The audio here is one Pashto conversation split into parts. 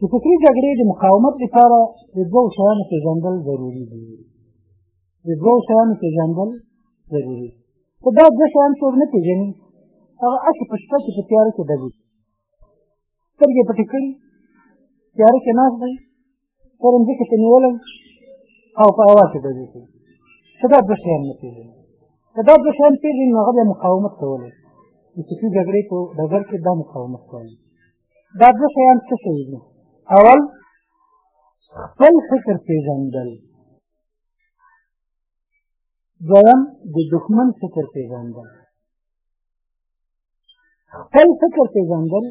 د فکري جګړې د مقاومت لپاره د دوو شیانو پېژندل ضروري دي د دوو شیانو پېژندل ضروري دي خو دا دوه شیان څوک نه پېژني هغه هسې په شپه کې په تیاره کې ډګي سترګې پټې کړي تیاره کې ناست دی سر یې مځکې ته نیولی او په هوا کې ډګي کوي که دا دوه شیان نه پېژني که دا دوه شیان پېژني نو هغه بیا مقاومت کولی د فکري جګړې په ډګر کې دا مقاومت کولی دا دوه شیان څه شی دي اول خپل فکر پېژندل دویم د دښمن فکر پېژندل خپل فکر پېژندل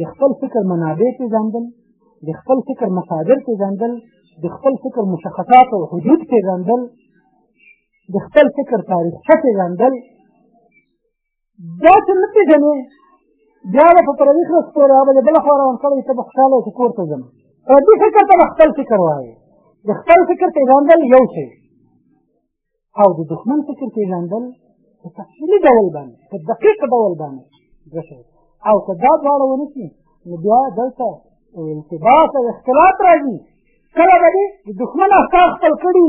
د خپل فکر منابع پېژندل د خپل فکر مصادر پېژندل د خپل فکر مشخصات او حدود پېژندل د خپل فکر تاریخچه پېژندل بیا چې نه پېژنې بیا به په پردي خره سپورې هغه به بله خوا روان کړی ته به خوشحاله یې چې کور ته ځم پردي فکر ته به خپل فکر وایې د خپل فکر پېژندل یو شی او د دښمن فکر پېژندل په تفصیلي ډول باندې په دقیق ډول باندې دوه شی او که دا دواړه ونه شي نو بیا دلته التباس او اختلاط راځي کله به دې د دښمن افکار خپل کړي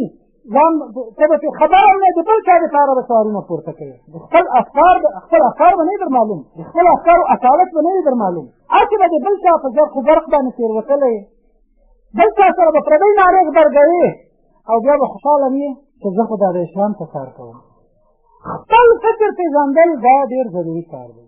ځان ته به خبره نه د بل چا دپاره به سوالونه پورته کوې د خپل افکار خپل افکار به نه در معلوم د خپل افکارو اصالت به نه در معلوم هسې به د بل چا په زرخو برق باندې تېروتلی بل چا سره به پردی نارې غبرګوې او بیا به خوشحاله نه چې زه خو دا د اسلام په کار کوم خپل فکر پېژندل دا ډېر ضروري کار دی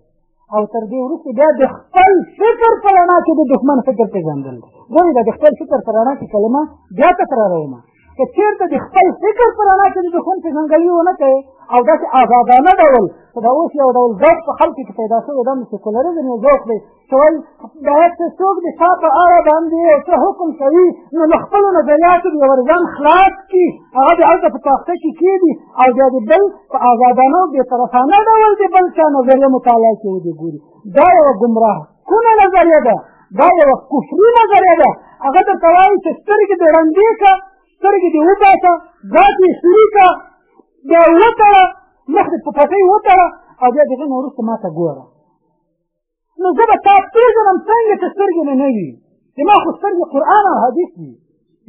او تر دې وروسته بیا د خپل فکر په رڼا کې د دښمن فکر پېژندل ولې دا د خپل فکر په رڼا کې کلمه بیا تکراروم که چېرته د خپل فکر په رڼا کې د دښمن پېژندګلوي ونه کوې او داسې ازادانه ډول چې دا اوس یو ډول ذوق په خلکو کې پیدا شوی دا نو سیکولریزم یو ذوق دی چې وایي باید چې څوک د چا په اړه باندې یو څه حکم کوي نو له خپلو نظریاتو به یې ور ځان خلاص کړي هغه به هلته په تاخته کې کېږي او بیا د بل په ازادانه او بېطرفانه ډول د بل چا نظریه مطالعه کې ودې ګوري دا یوه ګمراه کونه نظریه ده دا یوه کفري نظریه ده هغه درته وایي چې سترګې دې ړندې کړه سترګې دې وباسه ذات یې سوري کړه بیا وتړه مخ دې په پټۍ وتړه او بیا دغه نه وروسته ما ته ګوره نو زه به تا پېژنم څنګه چې سترګې مې نه وي زما خو سترګې قرآن او حدیث دي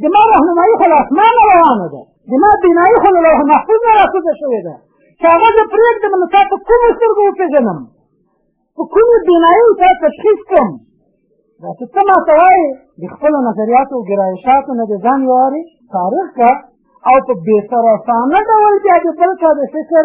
زما رهنمایي خو له اسمانه روانه ده زما بینایي خو له لوح محفوظ نه راکوزه شوې ده که هغه زه پرېږدم نو تا په کومو سترګو وپېژنم په کومې بینایي تا تشخیص کړم دا چې ته ما ته وایې د خپلو نظریاتو او ګرایشاتو نه د ځان یوارې فارغ کړه او په بېطرفانه ډول بیا د بل چا د فکر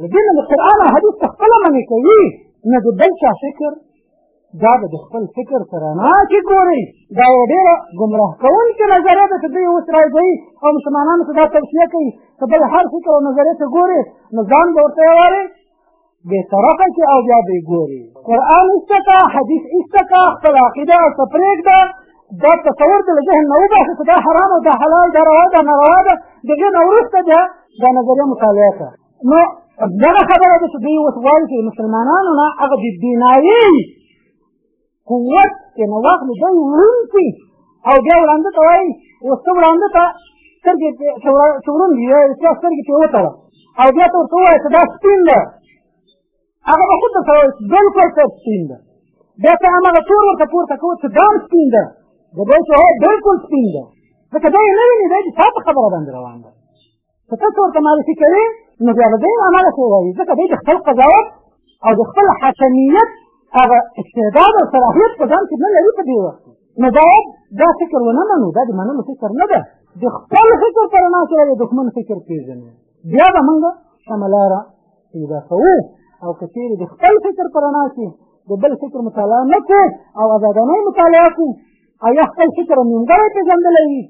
د دې نه د قرآن او حدیث ته خپله منې کوي نه د بل چا فکر دا به د خپل فکر په رڼا کې ګورئ دا یوه ډېره ګمراه کوونکې نظریه ده چې دوی اوس راځوي او مسلمانانو ته دا توصیه کوي که بل هر فکر او نظریه ته ګورې نو ځان به ورته یوارې بېطرفه کې او بیا به یې ګورې قرآن ایسته که حدیث ایسته که خپله عقیده ورته پرېږده دا تصور دې له ذهن نه وباسه چې دا حرام او دا حلال دا روا دا ناروا ده د دې نه وروسته بیا دا نظریه مطالعه کړه نو دغه خبره ده چې دوی اوس وایي چې مسلمانانو نه هغه د بنایي قوت چې نو وخت دی وړونکي او بیا وړاندې ته وایي اوس ته وړاندې ته سترګې چې وړوندي وایي چې سترګې چې وتړه او بیا ته ورته ووایه چې دا سپین ده هغه به خود درته وایي بلکل صاحب سپین ده بیا ته هماغه تور ورته پورته کوه چې دا هم سپین ده د به چې هو بلکل سپین ده ځکه دا یې نه ویني دا چې تا په خبره باندې روان ده که ته ورته معرفي کوې نو بیا به دی هماغسې وایي ځکه دی د خپل قضاوت او د خپل حاکمیت هغه استعداد او صلاحیت په ځان کې نه لري په دې وخت نو باید دا فکر ونه منو دا د منلو فکر نه ده د خپل فکر په رڼا کې د دښمن فکر پېژنو بیا به موږ سمه لاره پیدا کوو او که چېرې د خپل فکر په رڼا کې د بل فکر مطالعه نه کړو او ازادانه مطالعه کړو او یا خپل فکر نیمګړی پېژندلی وي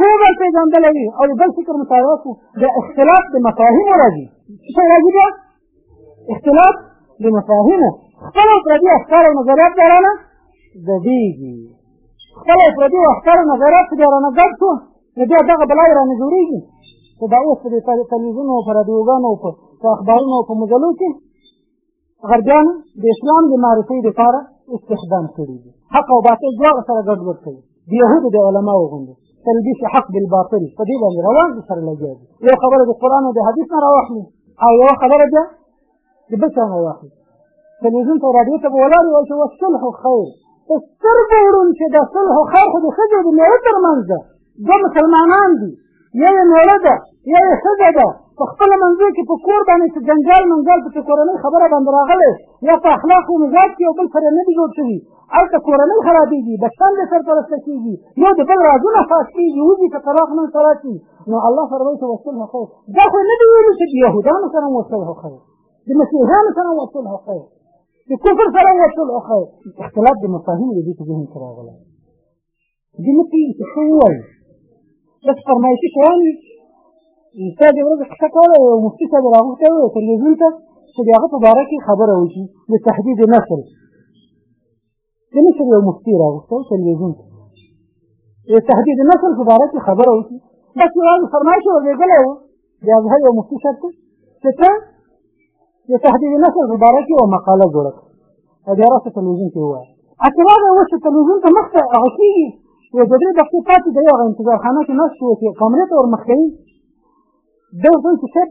کومه پېژندلی وي او د بل فکر مطالعه کړو د اختلاف د مفاهیمو راځي څه راځي بیا اختلاف د مفاهیمو خپل پردي افکار او نظریات دارانه ګډېږي خپل افرادي او افکارو نظرات چې بیا رانه ګډ شو نو بیا دغه بلاوې رانه جوړېږي چې دا اوس په دې تلویزیونو او په راډیوګانو او په اخبارونو او په مجلو کې غربیان د اسلام د معرفۍ دپاره استخدام کړي دي حق او باطل دواړه سره ګډوډ کوي د یهودو د علماو غوندې تلبیس حق بالباطل په دې باندې روان دي سره لګیا دي یو خبره د قرآن او د حدیث نه راواخلي او یوه خبره بیا چې بل څه واخلي تلویزیون ته راډیو ته به ولاړ وای چې وصلح خیر ته سترګو وړون چې د صلح خیر خو د ښځې د مېړه تر منځ ده دوه مسلمانان دي یا یې مېړه ده یا یې ښځه ده په خپله منځو کې په کور باندې چې جنجال منجال پکې کورنۍ خبره باندې راغلی یا په اخلاقو مزاج کې یو بل سره نه دي جوړ شوي هلته کورنۍ خرابېږي بچیان بې سرپرسته کېږي یو د بل رازونه فاش کېږي وځي که طلاق نن سبا شي نو الله فرمایي چې وصلح خیر دا خو نه دي ویلي چې د یهودانو سره هم وصلح خیر د مسیحیانو سره هم وصلح خیر د کفر سره هم وصلح خیر اختلاف د مفاهیمو د دې په ذهن کې راغلی دي نه پوهېږي چې څه ووایي بس فرمایشي شیان وي ستا دې ورځ قصه کوله یو مفتي صاحب راغوښتی و تلویزیون ته چې د هغه په باره کې خبره وکړي د تهدید نسل د مصر یو مفتي راغوښتی و تلویزیون ته د تهدید نسل په باره کې خبره وکړي بس یوازې فرمایش ورلېږلی و د اضحا یو مفتي صاحب ته چې ته د تهدید نسل په باره کې یوه مقاله جوړه کړه او بیا راسه تلویزیون کې ووایه اکرا به اوس چې تلویزیون ته مخ ته هغه کېږي یو د درې دقیقې پاتې دی هغه انتظارخانه کې ناست شو چې کامرې ته ور مخ کوي ده ورته وایي چې صاحب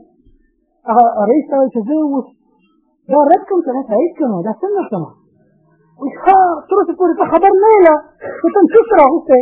هغه رئیس ته وایي چې زه اوس دا رد کړم که نه تایید کړم دا څنګه کړم وایي ښه تر اوسه پورې ته خبر نه یې له خو ته هم څه راغوستی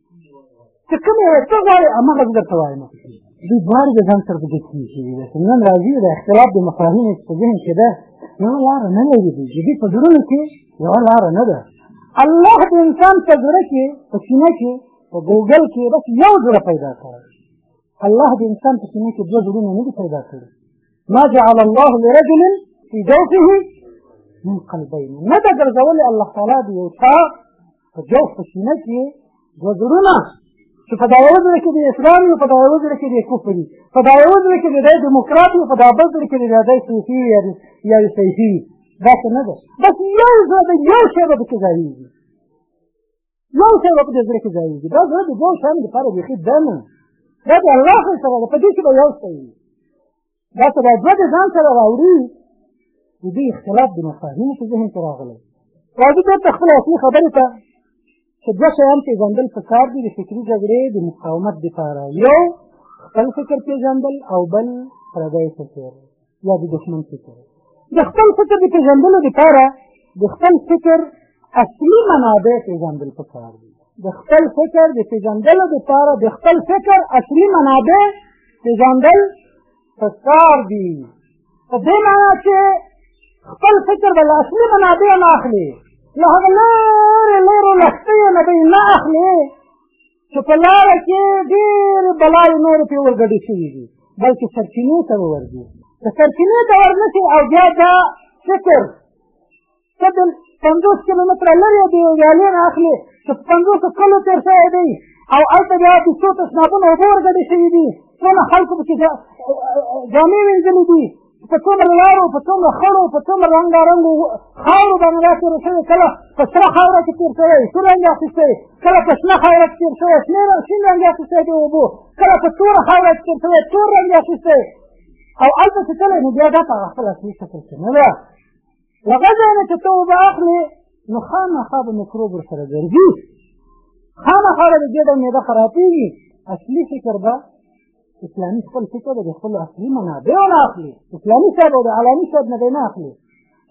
چې کوم یو څه غواړي هماغه زه درته وایم دوی دواړه د ځان سره د ګټې شوي دي نن راځي د اختلاف د مفاهیمو په ذهن کې ده یوه لاره نه لري دوی دوی په زړونو کې یوه لاره نه ده الله د انسان په زړه کې په سینه کې په ګوګل کې بس یو زړه پیدا کړی الله د انسان په سینه کې دوه زړونه نه دي پیدا کړي ما جعل الله لرجل في جوفه من قلبين نه ده ګرځولې الله تعالی د یو چا په یو حسینه کې دوه زړونه چې په دا یو زړه کې د اسلام یو په دا یو زړه کې د کفر وي په دا یو زړه کې د دی ډیموکرات یو په دا بل زړه کې د دی صوفي وي یا د صحیفي وي داسې نه ده بس یو زړه د یو شی به پکې ځایېږي یو شی به پکې زړه کې ځایېږي دا زړه د دوو شیانو لپاره بیخي دنه دا د الله سره ده په دې کې به یو شی وي دا که دا دوه د ځان سره راوړي د دې اختلاف د مفاهیمو په ذهن کې راغلی راځي بېرته خپلې اصلي خبرې ته چې دوه شیان پېژندل پکار دي د فکري جګړې د مقاومت دپاره یو خپل فکر پېژندل او بل پردی فکر یا د دښمن فکر د خپل فکر د پېژندلو دپاره د خپل فکر اصلي منابع پېژندل پکار دي د خپل فکر د پېژندلو دپاره د خپل فکر اصلي منابع پېژندل په کار دي په دې معنا چې خپل فکر به له اصلي منابع نه اخلي له هغه لرې لرو لښتیو نه به یې نه اخلي چې په لاره کې ډېرې بلاوې نورې پرې ورګډې شوي دي بلکې سرچینې ته به ورځي که سرچینې ته ورنشي او بیا دا فکر ته د پنځوس کیلومتره لرې د یو ویالې نه اخلې چې په پنځوسو کلو تېر شوی دی او هلته بیا د څو تشنابونه اوبه ورګډې شوي دي څونه خلکو پکې جامې وینځلې دي په څومره لارو په څومره خړو په څومره رنګارنګو خاورو باندې دا تېر شوی کله په سره خاوره کې تېر شوی سور رنګ اخیستی کله په شنه خاوره کې تېر شوی شنه شین رنګ اخیستی د اوبو کله په توره خاوره کې تېر شوی تور رنګ اخیستی او هلته چې کله نو بیا دا په خپل اصلي شکل کې نه ده هغه ځای نه چې ته اوبه اخلې نو خامخا به میکروب ورسره ګرځي خامخا به د دې ډول معده خرابېږي اصلي فکر به اسلامي خپل فکر د خپلو اصلي منابعو نه اخلي اسلامي صاحب او د علامي صاحب نه دی نه اخلي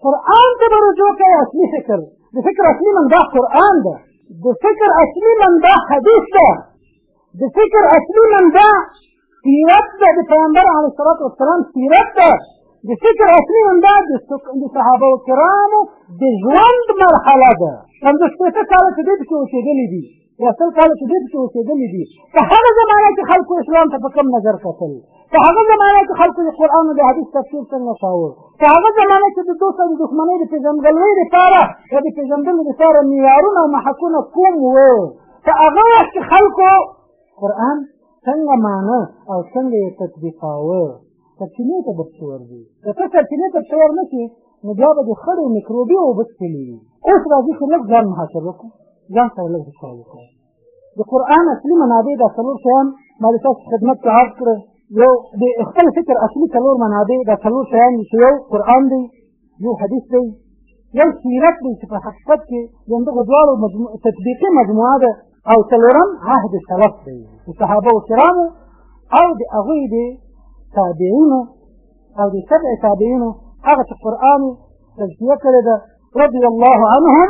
قرآن ته به رجوع کوي اصلي فکر د فکر اصلي منبع قرآن ده د فکر اصلي منبع حدیث ده د فکر اصلي منبع سیرت ده د پیغمبر علیه الصلات والسلام سیرت ده د فکر اصلي همدا د صحابه کرامو د ژوند مرحله ده پنځه شپېته کاله چې دوی پکې اوسېدلي دي یا سل کاله چې دوی پکې اوسېدلي دي په هغه زمانه کې خلکو اسلام ته په کوم نظر کتل په هغه زمانه کې خلکو د قرآن او د حدیث تفسیر څنګه کاوه په هغه زمانه کې د دوست او د دښمنۍ د پېژندګلوۍ دپاره یا د پېژندلو دپاره معیارونه او محکونه کوم وو په هغه وخت کې خلکو قرآن څنګه معنی او څنګه یې تطبیقاوه سرچینې ته به پښې ورځي که ته سرچینې ته پښې ورنه شي نو بیا به د خړو میکروبي اوبه څښلي وي اوس راځي چې لږ ځان محاسبه کړو ځان سره لږ حساب وکړو د قرآن اصلي منابع دا څلور شیان ما د تاسو خدمت ته عرض کړل یو د خپل فکر اصلي څلور منابع دا څلور شیان دي چې یو قرآن دی یو حدیث دی یو سیرت دی چې په حقیقت کې د همدغو دواړو تطبیقي مجموعه ده او څلورم عهد سلف دی د صحابه و کرامو او د هغوی د تابعینو او د سبع تابعینو هغه چې قرآن تزکیه کړې ده رضي الله عنهم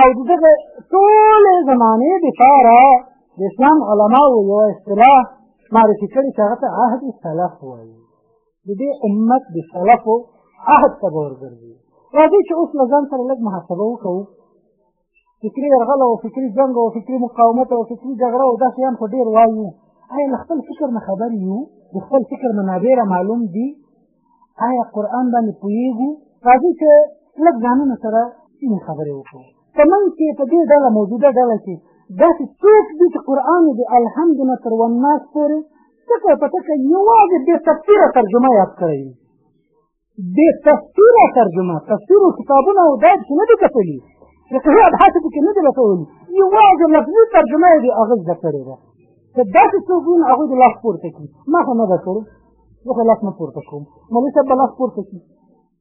او د دغه ټولې زمانې دپاره د اسلام علماو یوه اصطلاح معرفي کړې چې هغه ته عهد سلف وایي د دې امت د سلفو عهد ته به ورګرځي راځئ چې اوس له ځان سره لږ محاسبه وکړو فکري یرغل او فکري جنګ او فکري مقاومت او فکري جګړه او داسې هم خو ډېر وایو ایا له خپل فکر نه خبر یو د خپل فکر منابع معلوم دي آیا قرآن باندې پوهېږو راځئ چې لږ ځانونو سره سپینې خبرې وکړو په منځ کې په دې ډله موجوده ډله کې داسې څوک دي چې قرآن د الحمد نه تر والناس پورې ټکی په ټکی یوازې بې تفسیره ترجمه یاد کړی وي بې تفسیره ترجمه تفسیرو کتابونه او دا چې نه دي کتلي فقهي ابحاث پکې نه دي لټولي یوازې لفظي ترجمه یې د هغه زده کړې ده که داسې څوک وي نو هغوی د لاس پورته کړي ما خو نه ده کړې زه خو لاس نه پورته کوم مولوي صاحب به لاس پورته کړي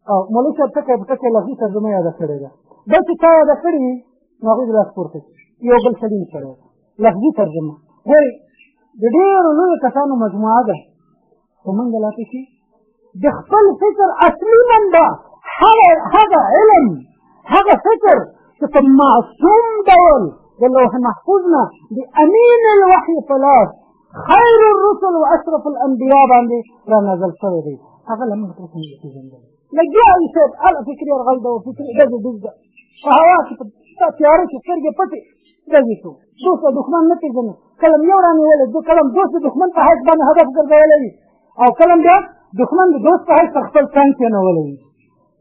او مولوي صاحب ټکی په ټکی لغوي ترجمه یاده کړې ده دا چې تا یاده کړې وي نو هغوی د لاس پورته کړي یو بل سړي یې کړی ده لغوي ترجمه ګورئ د ډېرو لویو کسانو مجموعه ده خو موږ لا پکې د خپل فکر اصلي منبع هغه علم هغه فکر چې په معصوم ډول د لوح محفوظ نه د امین الوحي په لاس خیر الرسل و اشرف الانبیاء باندې را نازل شوی دی هغه له موږ سره څنګه پېژندلی لګیا یې صاحب هله فکري یرغل ده او فکري ډزې ډز ده په هوا کې په ستا تیاره کې سترګې پټې ډزې کوو دوست او دښمن نه پېژنو کله یو را نیولی زه کله دوست د دښمن په حیث باندې هدف ګرځولی وي او کله بیا دښمن د دوست په حیث پر خپل څنګ کېنولی وي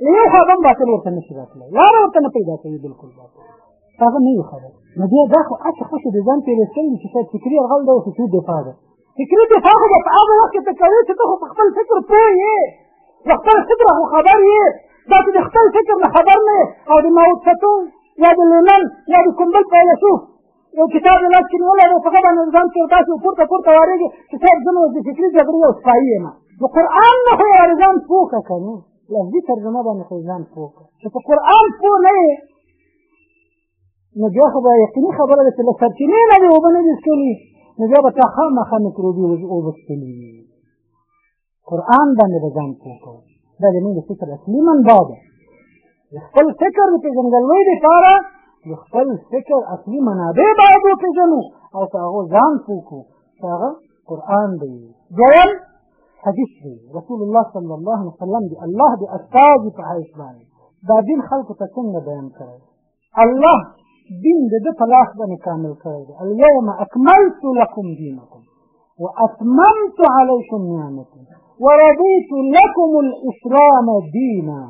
یو خبر هم باطل ورته نشي راتلی لار ورته نه پیدا کوي بلکل باطل هغه نه وي خبر نو بیا دا خو هسې خوشې د ځان تېرې شوي دي چې شاید فکري یرغل دی او فکري دفاع ده فکري دفاع خو به په هغه وخت کې ته کوې چې ته خو په خپل فکر پوه یې له خپل فکره خو خبر یې دا چې د خپل فکر نه خبر نه او د ماوتسټون یا د لینن یا د کوم بل فیلسوف یو کتاب یې لاس کې نیولی دی په هغه باندې ځان کې تاسو پورته پورته وارېږي چې صاحب زه نو د فکري جګړې یو سپایي یم نو قرآن نه خو یې ځان پوه کړه که نه لفظي ترجمه باندې خو یې ځان پوه کړه چې په قرآن پوه نه یې نو بیا خو به یقیني خبره ده چې له سرچینې نه دې اوبه نه دي څښلي نو بیا به تا خامخا میکروبي اوبه څښلي وي قرآن باندې به ځان پوه کوو دا د موږ فکر اصلي منبع ده د خپل فکر د پېژندګلوۍ دپاره د خپل فکر اصلي منابع باید وپېژنو او په هغو ځان پوه کړو چې هغه قرآن دی دویم حدیث دی رسول الله صلی الله علیه وسلم د الله د استازي په حیث باندې دا دین خلکو ته څنګه بیان کړی الله دین د ده په لاس باندې کامل کړی دی اليوم اکملت لکم دینکم واتممت علیکم نعمتي ورضیت لکم الاسلام دینا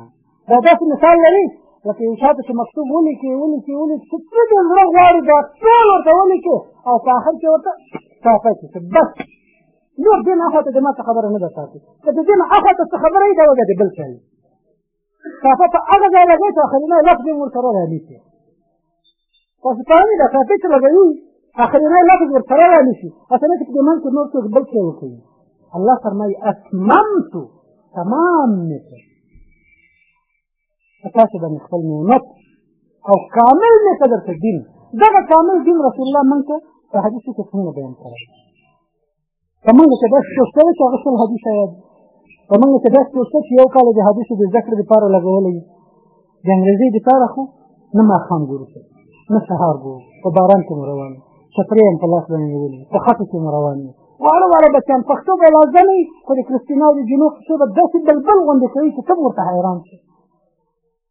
دا داسې مثال لري لکه یو چاته چې مکتوب ولیکې ولیکې ولیکې چې څه د زړه غواړي دا ټول ورته ولیکې او په آخر کې ورته ټاپه کې چې بس نور دې نه اخواته د ما څه خبره نه ده پاتې که د دې نه اخواته څه خبره یې دا وګه د بل چا کافه په هغه ځای لګوي چې اخرینه لفظ یې ورسره رانیسي تاسو پوهېږئ دا کافه چې لګوي اخرینه لفظ ورسره رانیسي هسې نه چې په دې منځ کې نور څوک بل څه وکوي الله فرمایي اتممت تمام مې کړ په تاسو باندې خپل نعمت او کامل مې ته درته دین دغه کامل دین رسول الله موږ ته په حدیثو کې څنګه بیان کړی په موږ کې داسې څه شته چې هغه سل حدیثه یاد په موږ کې داسې څه شته چې یو کال د حدیثو د زده کړې لپاره لګولی یو د انګریزۍ لپاره خو نه ماښام ګورو نه سهار ګورو په باران کې مو روان چپرې هم په لاس باندې نیولې په خټو کې مو روان یو واړه واړه بچیان پښتو به یې لازه نه وي خو د کریسټینا او د جنو پښتو به داسې بلبل غوندې کوي چې ته به ورته حیران شي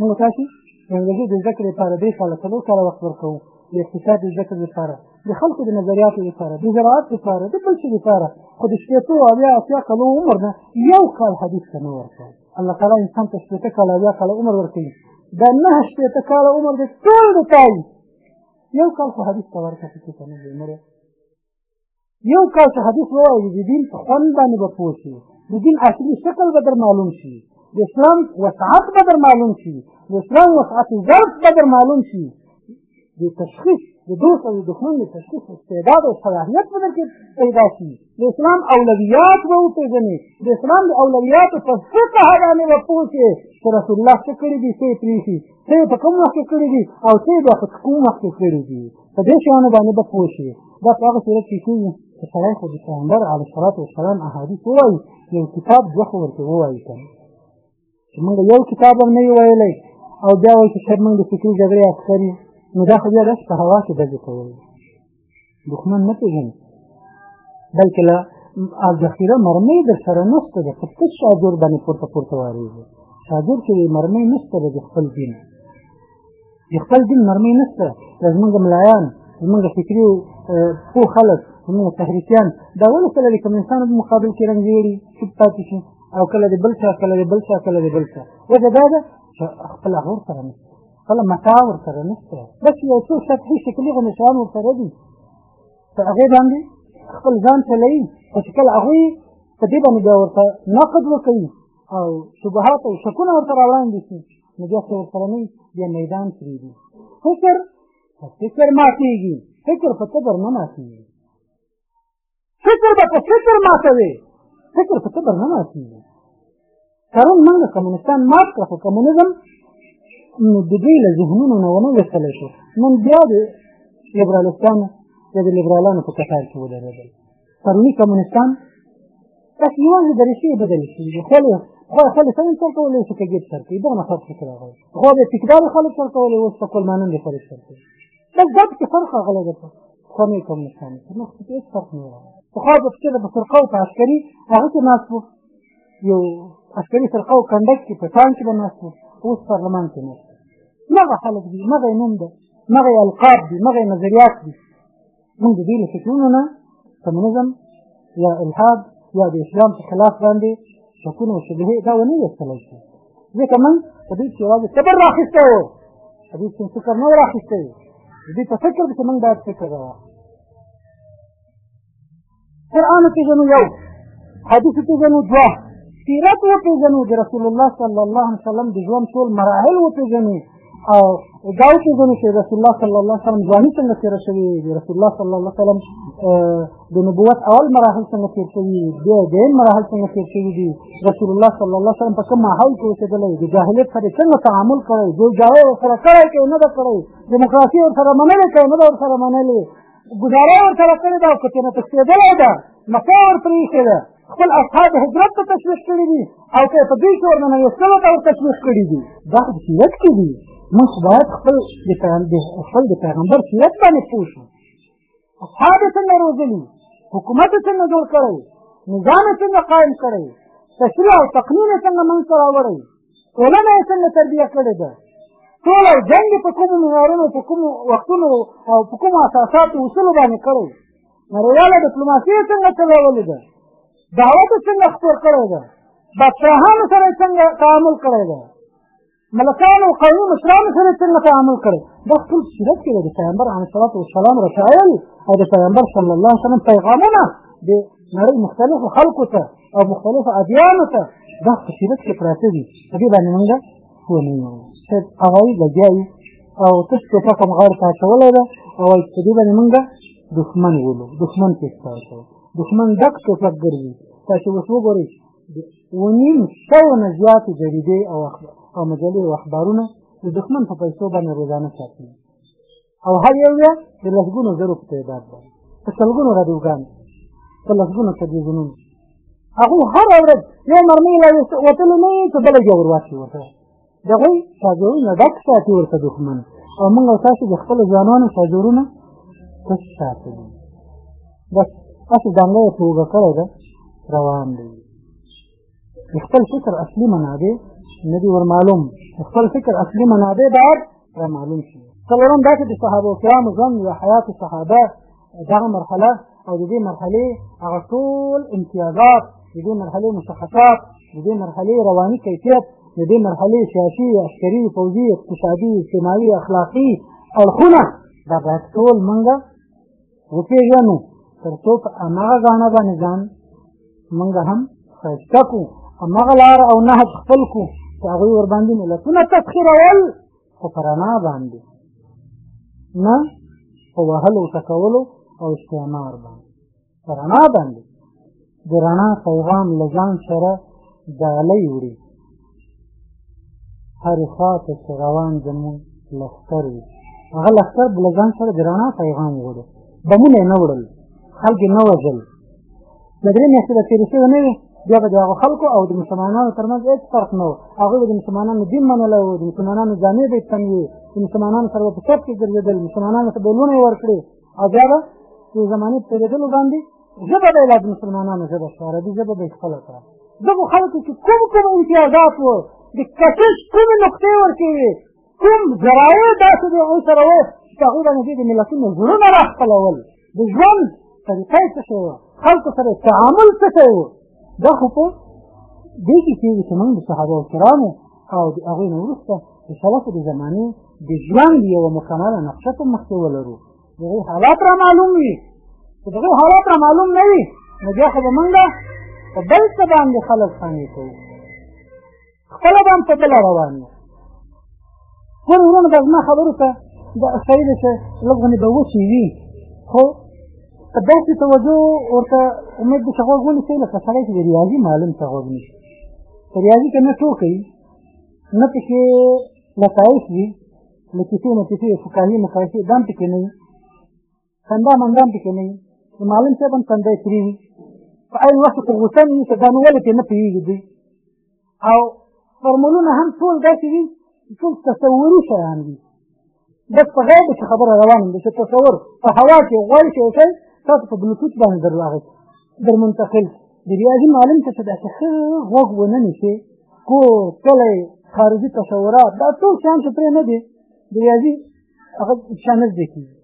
موږ تاسو د انګلیسي د زده کړې لپاره درې کاله څلور کاله وخت ورکوو د اقتصاد د زده کړې لپاره د خلکو د نظریاتو لپاره د زراعت لپاره د بل څه لپاره خو د شپېتو اویا اتیا کالو عمر نه یو کال حدیث ته نه ورکوو الله تعالی انسان ته شپېته کاله اویا کاله عمر ورکوي دا نه شپېته کاله عمر دی ټول د تا یو کال خو حدیث ته ورکړه چې ته نه دی یو کال چې حدیث ووایي د دین په خوند باندې به پوه شي د دین اصلي شکل به در معلوم شي د اسلام وسعت به در معلوم شي د اسلام وسعت ظرف به در معلوم شي د تشخیص د دوست او د دښمن د تشخیص استعداد او صلاحیت به درکې پیدا شي د اسلام اولویات به وپېژنې د اسلام د اولویاتو په فقه باندې به پوه شې چې رسول الله څه کړي دي څه یې پرېښي څه یې په کوم وخت کې کړي دي او څه یې بیا په کوم وخت کې کړي دي په دې شیانو باندې به پوه شي دا په هغه صورت کې کېږي چې سړی خو د پیغمبر علیه الصلات وسلام احادیث ووایي یو کتاب دوه خو ورته ووایي که چې موږ یو کتاب هم نه یو ویلی او بیا وایي چې صاحب موږ د فکري جګړې عسکر یو نو دا خو بیا داسې په هوا کې ډزې کوي دښمن نه پېژني بلکې له او ذخیره مرمۍ در سره نشته ده په تش شاجور باندې پورته پورته وارېږي شاجور کې یې مرمۍ نشته ده د خپل دین د خپل دین نرمۍ نشته دا زمونږ ملایان زمونږ فکري پوه خلک زمونږ تحریکیان دا ولې کله د کمونستانو په مقابل کې رنګ ویړي چوپ پاتې شي او کله د بل چا کله د بل چا کله د بل چا وجه دا ده چې خپل هغه ورسره نشته خپله متاع ورسره نشته بس یو څو سطحي شکلي غو نشان ورسره دي په هغې باندې خپل ځان چلوي خو چې کله هغوی په دې باندې بیا ورته نقد وکوي او شبهات او شکونه ورته راوړاندې شي نو بیا څه ورسره نه بیا میدان پرېږدي فکر په فکر ماتېږي فکر په تبر نه ماتېږي فکر به په فکر ماتوي فکر په تبر نه ماتېږي پرون موږ کمونستان مات کړه خو کمونیزم نو د دوی له ذهنونو نه ونه ویستلی شو نن بیا د لیبرالستانو یا د لیبرالانو په کتار کې ودرېدل پروني کمونستان تاسو یوازې د ریښې بدلې شوي دي خولې خو خپل سره سر کولای شي کې ګټ سر کوي دا نه فرق کوي راغلی خو به تکرار خلک سر کولای اوس په خپل مانند سره سر کوي دا ګټ کې فرق غلې ده خو نه کوم نشانه نو څه هیڅ فرق نه راغلی خو خو په څه د فرقو په عسکري هغه کې ناس وو یو عسکري فرقو کندک کې په تان کې ناس وو اوس پارلمان کې ناس مغه خلک دي مغه نوم ده مغه القاب دي مغه نظریات دي موږ د دې له فکرونو نه کمونیزم یا الحاد یا د اسلام په خلاف باندې شکونه او شبهې دا ونه ویستلی شو ځکه موږ په دې کښې یوازې صبر راخیستی و په دې کښې فکر نه و راخیستی د دې په فکر کښې موږ باید فکر راخیستی قرآن وپېژنو یو حدیث وپېژنو دوه سیرت وپېژنو د رسول الله صلی الله علیه وسلم د ژوند ټول مراحل وپېژنو او دا وپېژنو چې رسول الله صلی الله علیه وسلم ځواني څنګه تېره شوې د رسول الله صلی الله علیه وسلم د نبوت اول مراحل څنګه تېر شوي بیا دویم مراحل څنګه تېر شوي دي رسول الله صلی الله علیه وسلم په کوم ماحول کې اوسېدلی د جاهلیت سره څنګه تعامل کړی د جاهل سره کړی که نه ده کړی دیموکراسي ورسره منلې که نه ده ورسره منلې ګزاره ورسره کړې ده او که تېنه تښتېدلی ده مکه یې ورپرې ایښې ده خپل اصحاب هجرت ته تشویق کړي دي او که په دوی کښې ورننه ویستلو ته ور تشویق کړي دي دا خو سیرت کښې دي موږ باید خپل د خپل د پیغمبر سیرت باندې پوه شو اصحاب یې څنګه روزلي حکومت یې څنګه جوړ کړی نظام یې څنګه قایم کړی تشریح او تقنین یې څنګه منځ ته راوړی ټولنه یې څنګه تربیه کړې ده ټول او جنګ په کومو معیارونو په کومو وختونو او په کومو اساساتو اصولو باندې کړی نړیواله ډیپلوماسي یې څنګه چلولې ده دعوت یې څنګه خپور کړی ده بادشاهانو سره یې څنګه تعامل کړی ده ملکانو او قومي مشرانو سره یې څنګه تعامل کړی دا ټول سیرت کې ده د پیغمبر علیه السلام رسایل او د پیغمبر صلی الله علیه وسلم پیغامونه د نړۍ مختلفو خلکو ته او مختلفو ادیانو ته دا په سیرت کې پراته دي په دې باندې موږ پوه نه یو صاحب هغوی لګیا یو او تش ټوپک هم غاړې ته اچولی ده او وایي په دې باندې موږ دښمن ولو دښمن کې ښکار کوو دښمن ډک ټوپک ګرځي تاسو اوس وګورئ ونیم سو نه زیاتې جریدې او مجلې او اخبارونه د دښمن په پیسو باندې روزانه چاپېږي او هر یو یې د لسګونو زرو په تعداد باندې په سلګونو راډیوګان په لسګونو تلویزیونون هغوی هره ورځ یو مرمۍ لا وتلې نه وي چې بله بیا ورواچي ورته د هغوی شاګرونه ډک ساتي ورته دښمن او موږ او تاسو د خپلو ځوانانو شاګرونه تش ساتلي بس هسې ځانګړې توګه کړې ده روان دی خپل فکر اصلي منابع نه دي ورمعلوم خپل فکر اصلي منابع باید ورمعلوم شي څلورم دا چې د صحابه کرامو ژوند یا حیات صحابه دغه مرحله او د دې مرحلې هغه ټول امتیازات د دې مرحلې مشخصات د دې مرحلې رواني کیفیت د دې مرحلې سیاسي عسکري پوځي اقتصادي اجتماعي اخلاقي اړخونه دا باید ټول مونږ وپېژنو تر څو په هماغه ګاڼه باندې ځان موږ هم ښایسته کړو هماغه لار او نهج خپل کړو چې هغوی ورباندې ملتونه تسخیرول خو په رڼا باندې نه په وهلو ټکولو او استعمار باندې په رڼا باندې د رڼا پیغام له ځان سره ډالۍ وړي هرې خوا ته چې روان زموږ لښکر وي هغه لښکر له ځان سره د رڼا پیغام وړي بمونه یې نه وړل خلک یې نه وژل د درې میاشتې به تېرې شوې نه وي بیا به د هغو خلکو او د مسلمانانو ترمنځ هېڅ فرق نه و هغوی به د مسلمانانو دین منلی و د مسلمانانو جامې به یې تن وي د مسلمانانو سره به په چپ کې ګرځېدل مسلمانانو ته به یې لوڼې ورکړې او بیا به د زمانې په تېرېدلو باندې ژبه به یې د مسلمانانو ژبه شوه عربي ژبه به یې خپله کړه دغو خلکو چې کوم کوم امتیازات وو د کشش کومې نقطې ورکې وې کوم ذرایع داسې د هغوی سره وو چې په هغوی باندې دوی د ملتونو زړونه را خپلول د ژوند طریقه یې څه شی وه خلکو سره تعامل څه شی وو دا خو په دې کې کېږي چې موږ د صحابه کرامو او د هغوی نه وروسته د سلفو د زمانې د ژوند یوه مکمله نقشه په مخکې ولرو دغه حالات را معلوم وي چې دغه حالات را معلوم نه وي نو بیا خو به مونږ په بل څه باندې خلک قانع کوو خپله به هم په بله روان یو ګورې وروڼه دا زما خبرو ته د سړي دی چې لږ غونې به وچې وي خو په داسې توجه ورته امید دی چې غوږ ونیسي لکه سړی چې د ریاضي معلم ته غوږ نیسي په ریاضي کې نه ټوکوي نه پکې لطایف وي له کیسې نه کیسې فکاهي مقایسې دا هم پکې نه وي خندا مندا هم پکې نه وي د معلم صاحب هم تندی ترې وي په عین وخت کې غوسه نه وي چې دا نو ولې پرې نه پوهېږي دوی او فرمولونه هم ټول داسې وي چې ټول تصوري شیان دي بس په غیب کې خبره روانه ده چې تصور په هوا کې غواړي چې یو شی تاسو په بلوتوت باندې در واغوي در منتقل د ریاضي معلم ته چې داسې ښه غوږ ونه نیسې کور کلی خارجي تشورات دا ټول شیان چې پرې نه دي د ریاضي هغه شیان نه زده کېږي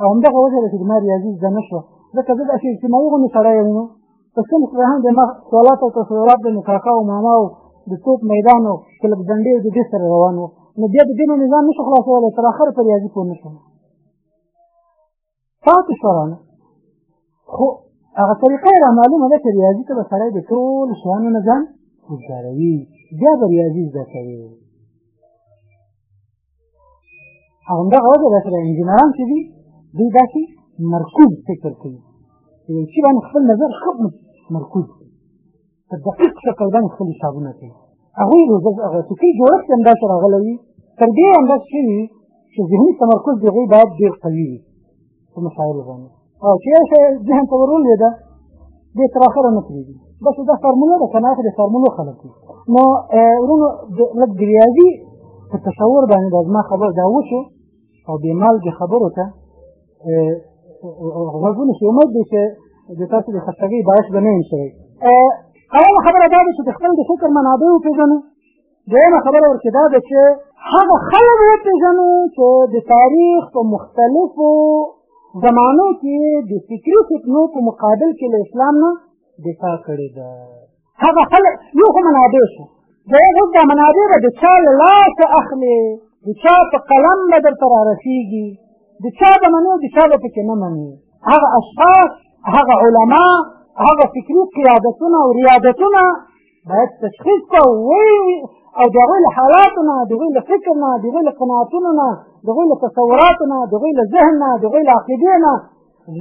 او همدغه وجه ده چې زما ریاضي زده نه شوه ځکه زه داسې اجتماعي غوندې سړی یم نو په سن کې هم د ما سوالات او تشورات د مې کاکا او ماما او د توپ میدان او کلب ډنډې او د دې سره روان و نو بیا د دې نه ځان نه شو خلاصولی تر اخره په ریاضي پوه نه شوم پاتې شوه رانه خو هغه طریقه یې رامعلومه ده چې ریاضي ته به سړی د ټولو شیانو نه ځان هوښیاروي بیا به ریاضي زده کوي او همدغه وجه ده چې د انجینران چې دي دوی داسې مرکوز فکر کوي چې یو شي باندې خپل نظر ښه مرکوز په دقیق شکل باندې خپل حسابونه کوي هغوی د هغه فکري جوړښت یې همداسې راغلی وي تر دې همداسې شوي وي چې ذهني تمرکز د هغوی باید ډېر قوي وي په مسایلو باندې او چې یو شی ذهن ته ورولوېده دې تر اخره نه پرېږدي بس دا فارموله ده که نه اخرې فارمولو خلک دي نو ورونو لږ د ریاضي په تصور باندې دا زما خبر دا وشو او بې مالګې خبرو ته غوږونه شي امید دی چې د تاسو د خستګۍ باعث به نه یم شوی اوله خبره دا ده چې د خپل د فکر منابع وپېژنو دویمه خبره ورکې دا ده چې هغه خلک وپېژنو چې د تاریخ په مختلفو زمانو کې د فکري فتنو په مقابل کې له اسلام نه دفاع کړې ده هغه خلک یو خو منابع شو دویم اوس دا منابع به د چا له لاسه اخلې د چا په قلم به درته رارسېږي د چا به منې د چا به پکې نه منې هغه اشخاص هغه علما هغه فکري قیادتونه او ریادتونه باید تشخیص کړو وایي او د هغوی له حالاتو نه د هغوی له فکر نه د هغوی له قناعتونو نه د هغوی له تصوراتو نه د هغوی له ذهن نه د هغوی له عقیدې نه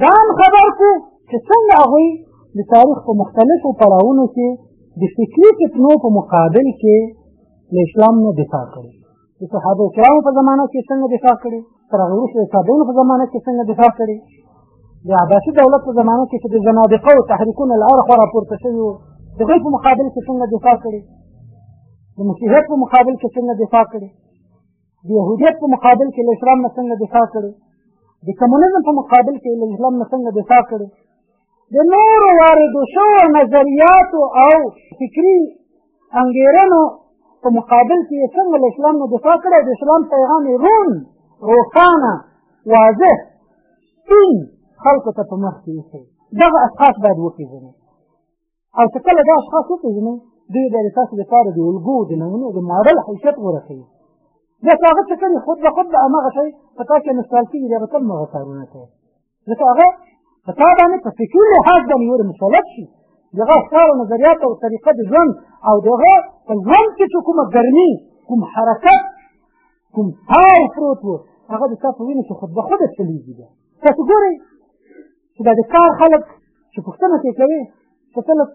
ځان خبر کو چې څنګه هغوی د تاریخ په مختلفو پړاوونو کې د فکري فتنو په مقابل کې له اسلام نه دفاع کړې د صحابه کرامو په زمانه کې څنګه دفاع کړې تر هغه وروسته د تابعینو په زمانه کې څنګه دفاع کړې د عباسي دولت په زمانه کې چې د زنادقه او تحریکونه له اړخه راپورته شوي وو د هغوی په مقابل کې څنګه دفاع کړې د مسیحیت په مقابل کې څنګه دفاع کړې د یهودیت په مقابل کې له اسلام نه څنګه دفاع کړې د کمونیزم په مقابل کې له اسلام نه څنګه دفاع کړې د نورو واردو شوو نظریاتو او فکري انګېرنو په مقابل کې یې څنګه له اسلام نه دفاع کړی د اسلام پیغام یې روڼ روښانه واضح سپین خلکو ته په مخ کې ایښی دغه اشخاص باید وپېژني او که کله دا اشخاص وپېژنئ دوی به د تاسو لپاره د الګو د نمونې د ماډل حیثیت غوره کوي بیا که هغه څه کړي خود به خود به هماغه شی په تا کښې انسټال کېږي بیا به تل مغه کارونه کوي ځکه هغه په تا باندې په فکري لحاظ باندې یو مسلط شي د هغه افکار او نظریات او طریقه د ژوند او د هغه په ژوند کښې چې کومه ګرمي کوم حرکت کوم تار پروت و هغه د تا په وینې کښې خود به خود چلېږي بیا تاسو ګورئ چې دا د کار خلک چې پوښتنه ترې کوې چې ته له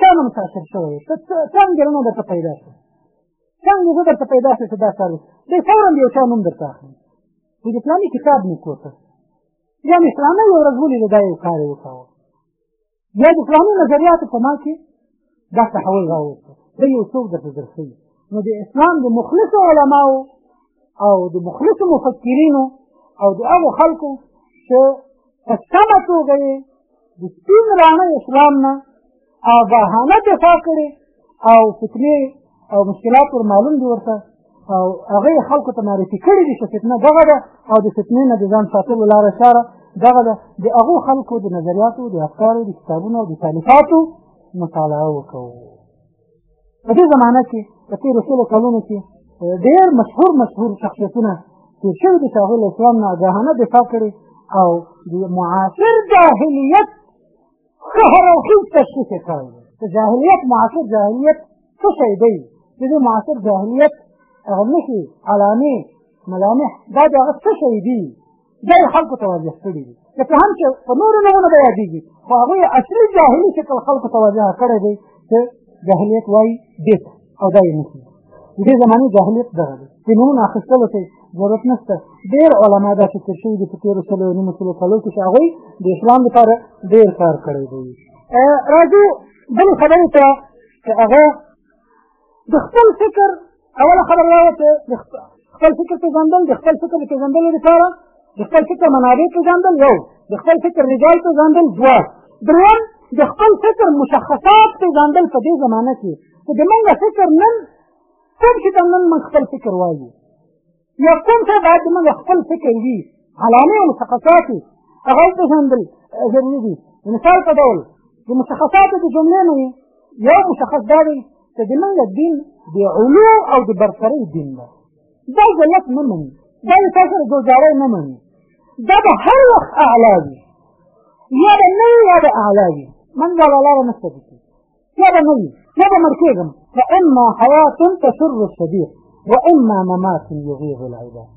چا نه متاثر شوی ته څنګه نه درته پیدا شو څنګه زه درته پیدا شو چې دا کار دی فورا د یو چا نوم درته اخلي خو د فلاني کتاب مې کوته یا مې فلانه یو ورځ ولیده دا یو کار یې وکاوه یا د فلاني نظریاتو په ما کې دا تحول راوسته زه یو څوک درته درښیم نو د اسلام د مخلصو علماو او د مخلصو مفکرینو او د هغو خلکو چې په سمه توګه یې د سپین راڼه اسلام نه او بهانه دفاع کړې او فتنې او مشکلات ور معلوم دي ورته او هغه خلکو ته معرفي کړي دي چې فتنه دغه ده او د فتنې نه د ځان ساتلو لاره چاره دغه ده د هغو خلکو د نظریاتو د افکارو د کتابونو او د تالیفاتو مطالعه وکړو په دې زمانه کې په تېرو شلو کلونو کې ډېر مشهور مشهور شخصیتونه تېر شوي دي چې هغوی له اسلام نه آګاهانه دفاع کړې او د معاصر جاهلیت سحر او هیڅ تشخیص یې کړی دی د جاهلیت معاصر جاهلیت څه شی دی د دې معاصر جاهلیت هغه نښې علامې ملامح دا د هغه څه شی دي دا یې خلکو ته واضح کړي دي لکه هم چې په نورو نومونو به یادېږي خو هغوی اصلي جاهلي شکل خلکو ته واضح کړی دی چې جاهلیت وایي بیت او دا یې نښي د دې زمانې جاهلیت دغه دی د نومونو اخیستلو ته ضرورت نشته ډېر علما داسې تېر شوي دي په تېرو سلو نیمو سلو کلو کې چې هغوی د اسلام لپاره ډېر کار کړی دی راځو بلې خبرې ته چې هغه د خپل فکر اوله خبره دا وه چې خپل فکر پېژندل د خپل فکر د پېژندلو لپاره د خپل فکر منابع پېژندل یو د خپل فکر رجال پېژندل دوه درېیم د خپل فکر مشخصات پېژندل په دې زمانه کې چې د موږ فکر نن کوم چې ته نن موږ خپل فکر وایو یا کوم څه باید موږ خپل فکر وي علامې او مشخصات هغه وپېژندل ضروري دي د مثال په ډول د مشخصاتو د جملې نه یو مشخص دا دی چې د موږ دین د علو او د برترۍ دین دی دا ذلت نه مني دا یې تا سره ګوزاره نه مني دا به هر وخت اعلا وي یا به نه وي یا به اعلا وي منځه ولاړه نشته نه به نه وي نه به مړ کېږم فاما حیات تسر الصدیق واما ممات یغیظ العباد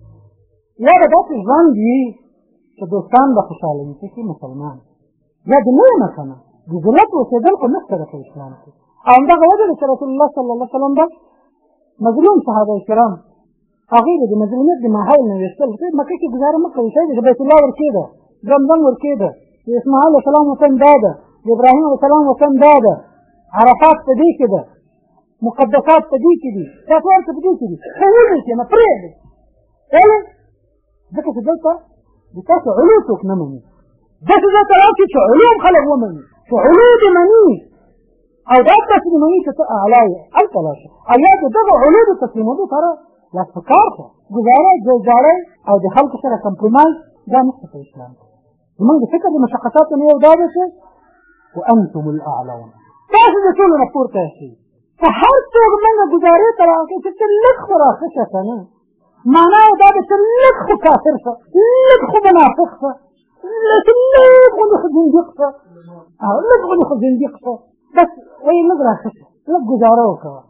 یا به داسې ژوند وي چې دوستان به خوشحاله وي چې مسلمان یا د نه یم که نه د ذلت اوسېدل خو نشته ده په اسلام کې او همدغه وجه ده چې رسول الله صلی الله علیه وسلم به مظلوم صحابه کرام هغوی به د مظلومیت د ماحول نه ویستل چې مکه کې ګزاره مه کوئ شاید د بیت الله ورکې ده زمزم ورکې ده د اسماعیل السلام وطن دا ده د ابراهیم السلام وطن دا ده عرفات په دې کې ده مقدسات په دې کې دي تاسو ورته په دې کې دي خو ولیکې نه پرېږدئ ولې ځکه چې دلته د تاسو علو څوک نه مني داسې ځای ته راشي چې علوم خلک ومني چې علو دې مني او دا تاسو دې مني چې ته اعلی یې هلته لاړ شه او یا د دغه علو د تسلیمېدو لپاره لاس په کار شه ګزاره جوړجاړی او د خلکو سره کمپرومایز دا نشته په اسلام کې زمونږ د فکر د مشقتاتو نه یو دا دی چې وانتم الاعلون تاسو د ټولو نه پورته یاستئ په هر څوک مونږ ګزارې ته راغلو چې ته لږ خو راښه شه که نه معنا یې دا ده چې لږ خو کافر شه لږ خو منافق شه لږ لږ غوندې خو زندیق شه او لږ غوندې خو زندیق شه بس وایي لږ راښه شه لږ ګزاره وکړه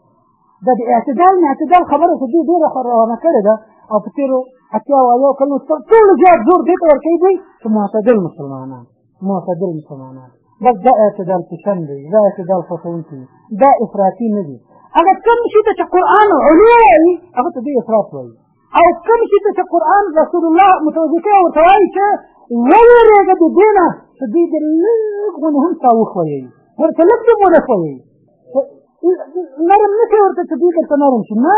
دا د اعتدال نه اعتدال خبره خو دوی ډېره خو روانه کړې ده او په تېرو اتیا او اویاو کلونو ټولو زیات زور دې ته ورکوي دوی چې معتدل مسلمانان معتدل مسلمانان بس دا اعتدال پسند دی دا اعتدال خوښونکي دي دا افراطي نه دي هغه کوم شي ته چې قرآن علو وایي هغه ته دوی افراط وایي او کوم شي ته چې قرآن رسول الله متوجه کوي ورته وایي چې ووېرېږه د دې نه چې دوی د لږ غونې هم سا وښویوي ورته لږ دې ونه ښویوي نرم نه کوي ورته چې دوی درته نرم شي نه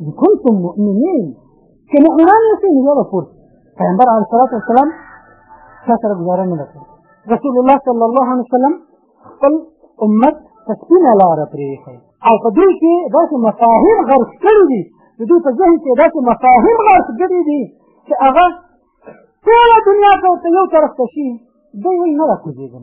ان کنتم مؤمنین که مؤمنان یستی نو یاد پور پیغمبر علیه الصلاة والسلام چا سره گزاره نه کړ رسول الله صلی الله علیه وسلم خپل امت په سپینه لاره پرېښی او په دوی کې داسې مفاهیم غرس کړي دي د دوی په ذهن کې داسې مفاهیم غرس کړي دي چې هغه ټوله دنیا ته ورته یو طرف ته شي دوی نه راکوزېږم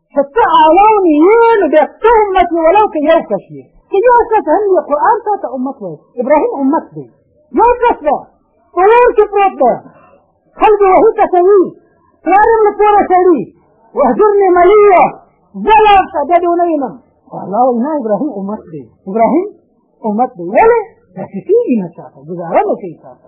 که ته عوام یې نو بیا ته امت یې ولو که یو کس یې که یو کس هم یې قرآن تا ته امت وایي ابراهیم امت دی یو کس ده په اور کې پروت ده خلکو وهي کسوي پلار یې له پوره سړي واهجرني مليا زه لاړ شه بیا دې ونه وینم الله وایي نه ابراهیم امت دی ابراهیم امت دی ولې تاسو کېږي نه چاته ګزاره نه کوي تاسو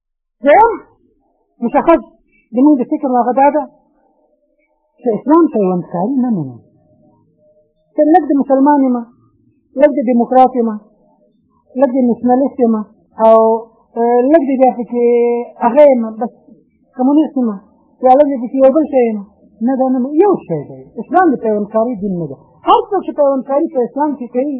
دویم مشخص زمونږ د فکر هغه دا ده چې اسلام پیوندکاري نه مني ته لږ د مسلمان یم لږ د دیموکرات یم لږ د نشنلیست یم او لږ د بیا پکې هغه یم بس کمونیست یم یا لږ پکې یو بل شی یم نه دا نه یو شی دی اسلام د پیوندکاري دین نه ده هر څه چې پیوندکاري په اسلام کې کوي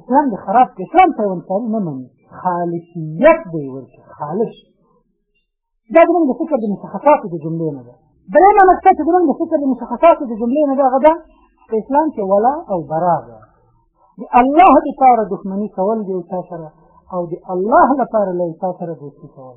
اسلام د خراب اسلام ته انساني نه مني خالصیت دی ورته خالص دا زموږ د فکر د مشخصاتو د جملې نه ده درېیمه نکته چې زموږ د فکر د مشخصاتو د جملې نه ده هغه ده په اسلام کې ولا او برا ده د الله لپاره دښمني کول دی او تا سره او د الله لپاره له تا سره دوستي کول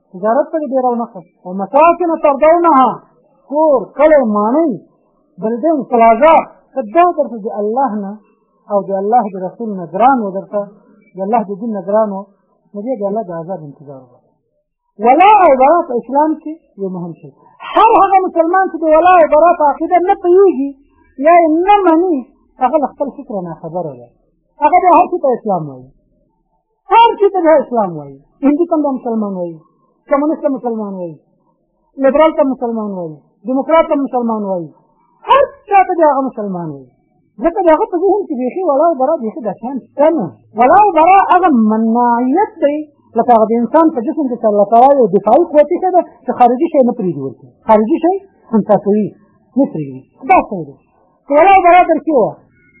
تجارت ته ډېر او نقل او مساکن تردونها کور کلی ماڼۍ بلډینګ پلازا که دا درته د الله نه او د الله د رسول نه ګران و درته د الله د دین نه ګران و نو بیا د الله د عذاب انتظار وکړه ولا او برا په اسلام کې یو مهم شی هر هغه مسلمان چې د ولا او برا په عقیده نه پوهېږي یا یې نه مني هغه له خپل فکره ناخبره دی هغه بیا هر څه ته اسلام وایي هر څه ته اسلام وایي هندو ته به مسلمان وایي کمونست ته مسلمان وایي لیبرال ته مسلمان وایي دیموکرات ته مسلمان وایي هر چا ته هغه مسلمان وایي ځکه د هغه په ذهن کې بیخي ولا او برا بیخي د شان شته نه ولا او برا هغه مناعیت دی لکه هغه د انسان په جسم کې سره لکوای او دفاعي قوت څه ده چې خارجي شی نه پرېږدي ورته خارجي شی هم تاسوي نه پرېږدي دا څه دی که ولا برا درکې وه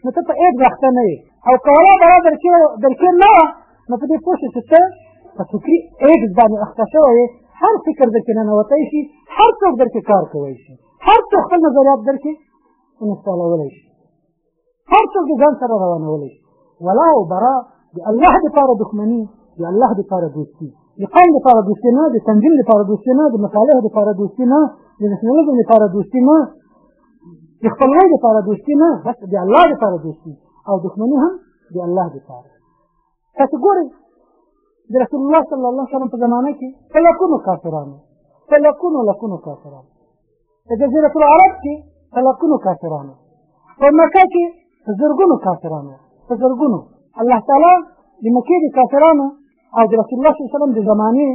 نو ته په هېڅ وخته نه یې او که ولا برا درکې درکې نه وه نو په دې پوه شې چې ته په فکري ایډز باندې اخته شوی یې هر فکر درکې ننوتی شي هر څوک درکې کار کوی شي هر څوک خپل نظریات درکې انستالولی شي هر څوک د ځان سره روانولی شي ولا او برا د الله دپاره دښمني د الله دپاره دوستي د قوم دپاره دوستي نه د تنظیم دپاره دوستي نه د مصالحو دپاره دوستي نه د نشنلیزم دپاره دوستي نه د خپلوۍ دپاره دوستي نه بس د الله دپاره دوستي او دښمني هم د الله دپاره تاسو ګورئ د رسول الله صلی الله علیه وسلم په زمانه کې په لکونو کافرانو په لکونو لکونو کافرانو په جزیرة العرب کې په لکونو کافرانو په مکه کې په زرګونو کافرانو په زرګونو الله تعالی د مکې د کافرانو او د رسول الله صلی الله علیه وسلم د زمانې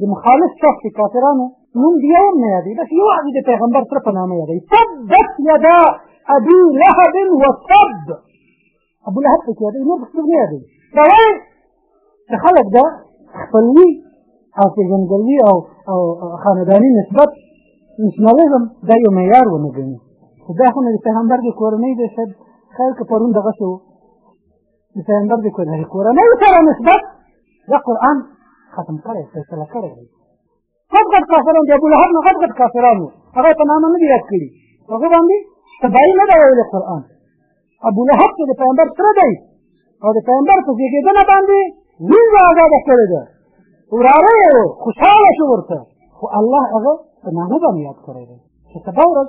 د مخالف شخص د کافرانو نوم بیا هم نه یادوي بس یوازې د پیغمبر سره په نامه یادوي تبت یدا ابي لهب وتب ابو لهب پکې یادوي نور پکې نه یادوي دا وایي چې خلک دا خپلوي او پېژندګلوي او او خانداني نسبت نشنالیزم دا یو معیار ونه ګڼي خو دا خو نه د پیغمبر د کورنۍ د شد خیر که پرون دغه شو د پیغمبر د کورنۍ کورنۍ سره نسبت دا قرآن ختم کړی فیصله کړی دی غټ غټ کافران دي ابولهب نه غټ غټ کافران وو هغه په نامه نه دي یاد کړي هغه باندې تبعي نه ده ویلې قرآن ابولهب چې د پیغمبر تره دی او د پیغمبر په زېږېدنه باندې وینځه ازاده کړې ده وراره یې خوشحاله شو ورته خو الله هغه په نامه باندې یاد کړی دی چې سبا ورځ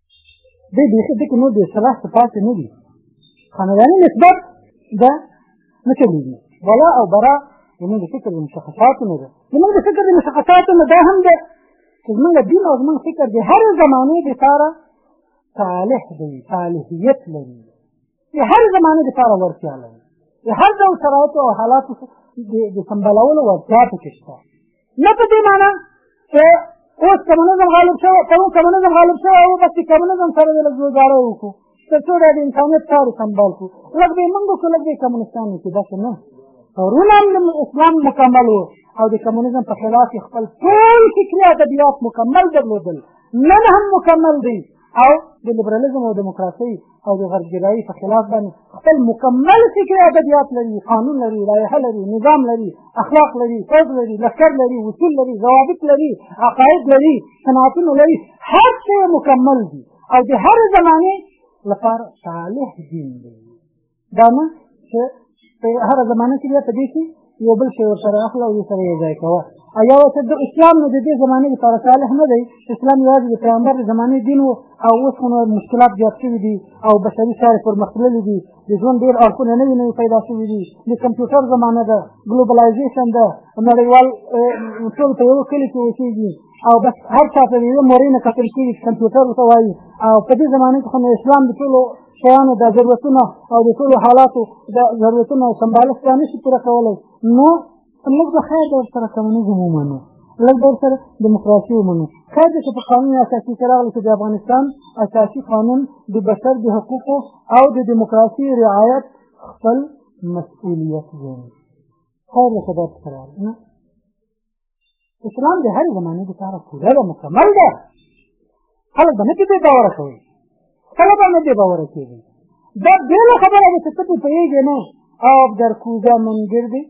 دی بیخي دکې نور د اصطلاح څه پاتې نه دي خانداني نسبت د نه چلېږي ولا او برا زمونږ د فکر د مشخصاتو نه ده زمونږ د فکر د مشخصاتو نه دا هم ده چې زمونږ دین او زمونږ فکر د هرې زمانې دپاره صالح دی صالحیت لري د هرې زمانې دپاره وړتیا لري د هر ډول شرایطو او حالاتو د سمبالولو وړتیا پکې شته نه په دې معنی چې اوس کمونیزم غالب شوی پرون کمونیزم غالب شوی او بس چې کمونیزم سره یې لږ ګوزاره وکړو تر څو دا د انسانیت کار سمبال کړو لږ به یې موږ وکړو لږ به یې کمونستان وکړو داسې نه پرون هم د اسلام مکمل و او د کمونیزم په خلاف یې خپل ټول فکري ادبیات مکمل درلودل نن هم مکمل دی او د لیبرالیزم او دیموکراسۍ او د غربګرایي په خلاف باندې خپل مکمل فکري ادبیات لري قانون لري لایحه لري نظام لري اخلاق لري فوج لري لښکر لري اصول لري ضوابط لري عقاید لري صنعتونه لري هر څه مکمل دي او د هر زمانې لپاره صالح دین دی دا نه چې په هره زمانه کې بیا په دې کې یو بل شی ورسره اخله او سره یې ځای کوه او یا ورته د اسلام نو د دې زمانې لپاره صالح نه دی اسلام یوازې د پیغمبر د زمانې دین و او اوس خو مشکلات زیات شوي دي او بشري چارې پرمختللې دي د ژوند ډېر اړخونه نوي نوي پیدا شوي دي د کمپیوټر زمانه ده ګلوبلایزیشن ده نړیوال ټول په یو کلي کې اوسېږي او بس هر چا ته د یوې مورې نه کتل کېږي چې کمپیوټر ورته وایي او په دې زمانه کې خو نو اسلام د ټولو شیانو د ضرورتونه او د ټولو حالاتو د ضرورتونه او سمبالښت دا نشي پوره کولی نو لږ به خیر د ورسره کمونیزم ومنو لږ به ورسره دیموکراسي ومنو خیر ده چې په قانون اساسي کې راغلي چې د افغانستان اساسي قانون د بشر د حقوقو او د دیموکراسي رعایت خپل مسؤلیت ګڼي خیر ده چې دا څه راغلی اسلام د هرې زمانې لپاره پوره ده مکمل ده خلک به نه پرې بې باوره کوي خلک به نه بې باوره کېږي دا بېله خبره ده چې ته پرې پوهېږې نه آب در کوزه من ګردي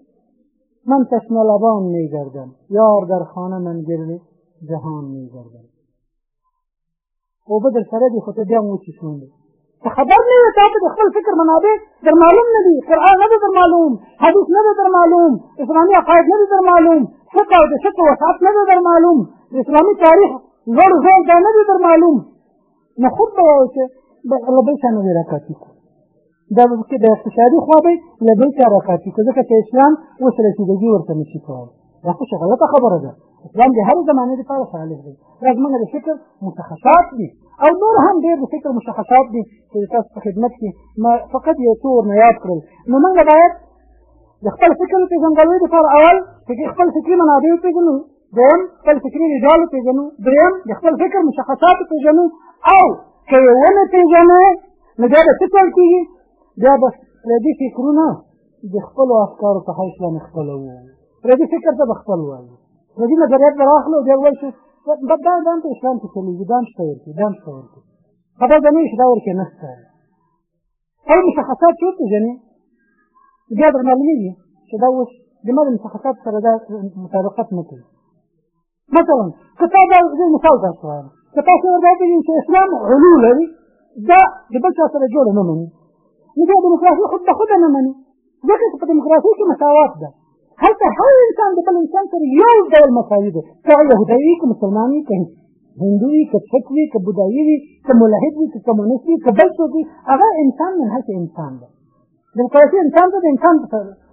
من تشنه لبان میگردم یار در خانه من گردی جهان میگردم اوبه در سره دي خو ته بیا هم وڅښوندې ته خبر نه یې تا ته د خپل فکر منابع در معلوم نه دي قرآن نه دی در معلوم حدیث نه دی در معلوم اسلامي عقاید نه دی در معلوم فقه او د فقه وسعت نه دی در معلوم د اسلامي تاریخ لوړ ځای دا نه دی در معلوم نو خود به وایې چې له بل چا نه دې راکاپي کړو دا به کې د اقتصادي خوا به له بل چا راکاتي که ځکه چې اسلام اوس رسیدګي ورته نه شي کولی دا خو غلطه خبره ده اسلام د هر زمانې لپاره صالح دی دا زمونږ د فکر مشخصات دي او نور هم ډېر د فکر مشخصات دي چې تاسو په خدمت کې ما فقط یو څو ورنه یاد کړل نو موږ باید د خپل فکر د پېژندګلوۍ لپاره اول فکر خپل فکري منابع وپېژنو دویم خپل فکري رجال وپېژنو درېیم د خپل فکر مشخصات وپېژنو او که یې ونه پېژنو نو بیا به څه چل کېږي بیا به پردي فکرونه د خپلو افکارو په حیث باندې خپلوو پردي فکر ته به خپل وایو پردي نظریات به راخلو بیا وایي چې بد دا دام په اسلام کې چلېږي دام شته ورکړي دام شته ورکړي خبر به نه وي چې دا ورکې نه شته او مشخصات چې وپېژنې بیا در معلومېږي چې دا اوس د مال مشخصات سره دا مطابقت نه کوي مثلا که تا دا زه مثال درته وایم که تاسو ورته وپوهېږئ چې اسلام علو لري دا د بل چا سره جوړه نه مني نو بیا ډیموکراسي خود به خوده نه مني ځکه چې په ډیموکراسۍ کې مساوات ده هلته هر انسان د بل انسان سره یو ډول مساوي دی که یهودی وي که مسلمان وي که هندو وي که سک وي که بودایي وي که ملحد وي که کمونست وي که بل څوک وي هغه انسان من هلته انسان دی ډیموکراسي انسان ته د انسان